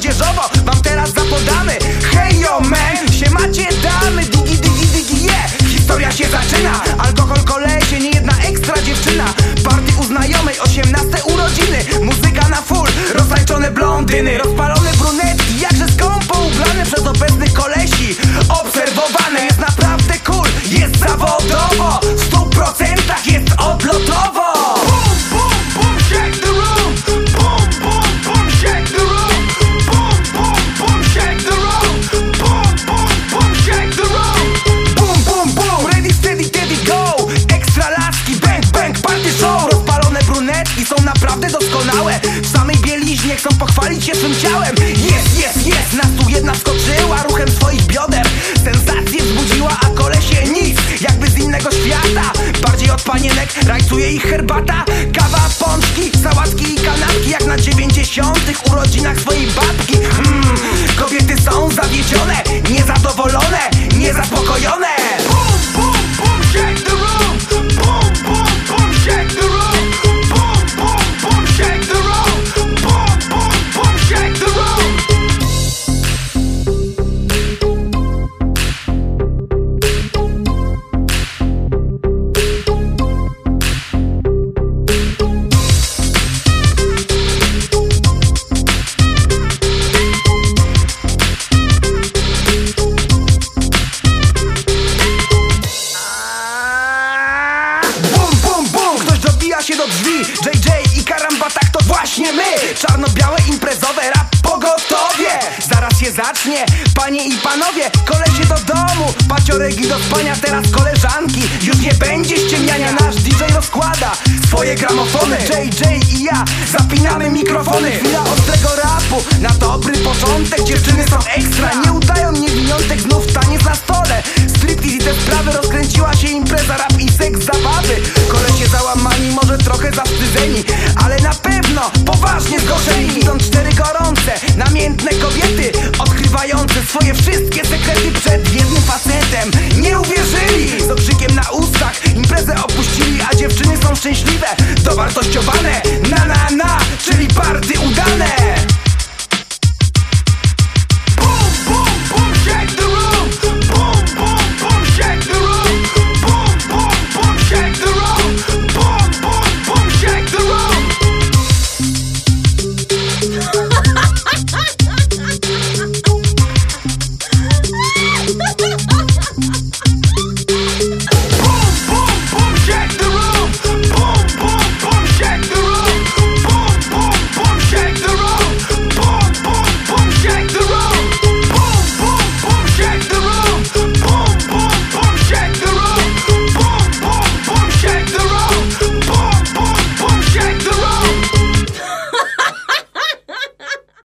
młodzieżowo Wam teraz zapodamy. Hej yo man, się macie damy. Digi digi digi yeah Historia się zaczyna Alkohol kolesie, nie jedna ekstra dziewczyna. Party u znajomej, osiemnaste urodziny Muzyka na full, roztańczone blondyny doskonałe. W samej bieliźnie chcą pochwalić się swym ciałem. Jest, jest, jest, nas tu jedna skoczyła Ruchem swoich bioder. Sensację wzbudziła, a kolesie nic Jakby z innego świata. Bardziej od panienek rajcuje ich herbata. Kawa, pączki, drzwi. JJ i Karamba, tak to właśnie my. Czarno-białe imprezowe rap pogotowie. Zaraz się zacznie, panie i panowie. Kolesie do domu, pacioregi do spania Teraz koleżanki, już nie będzie ściemniania Nasz DJ rozkłada swoje gramofony. JJ i ja zapinamy mikrofony. Chwila ostrego rapu, na dobry początek Dziewczyny są ekstra, nie szczęśliwe, dowartościowane Na na na, czyli party udane.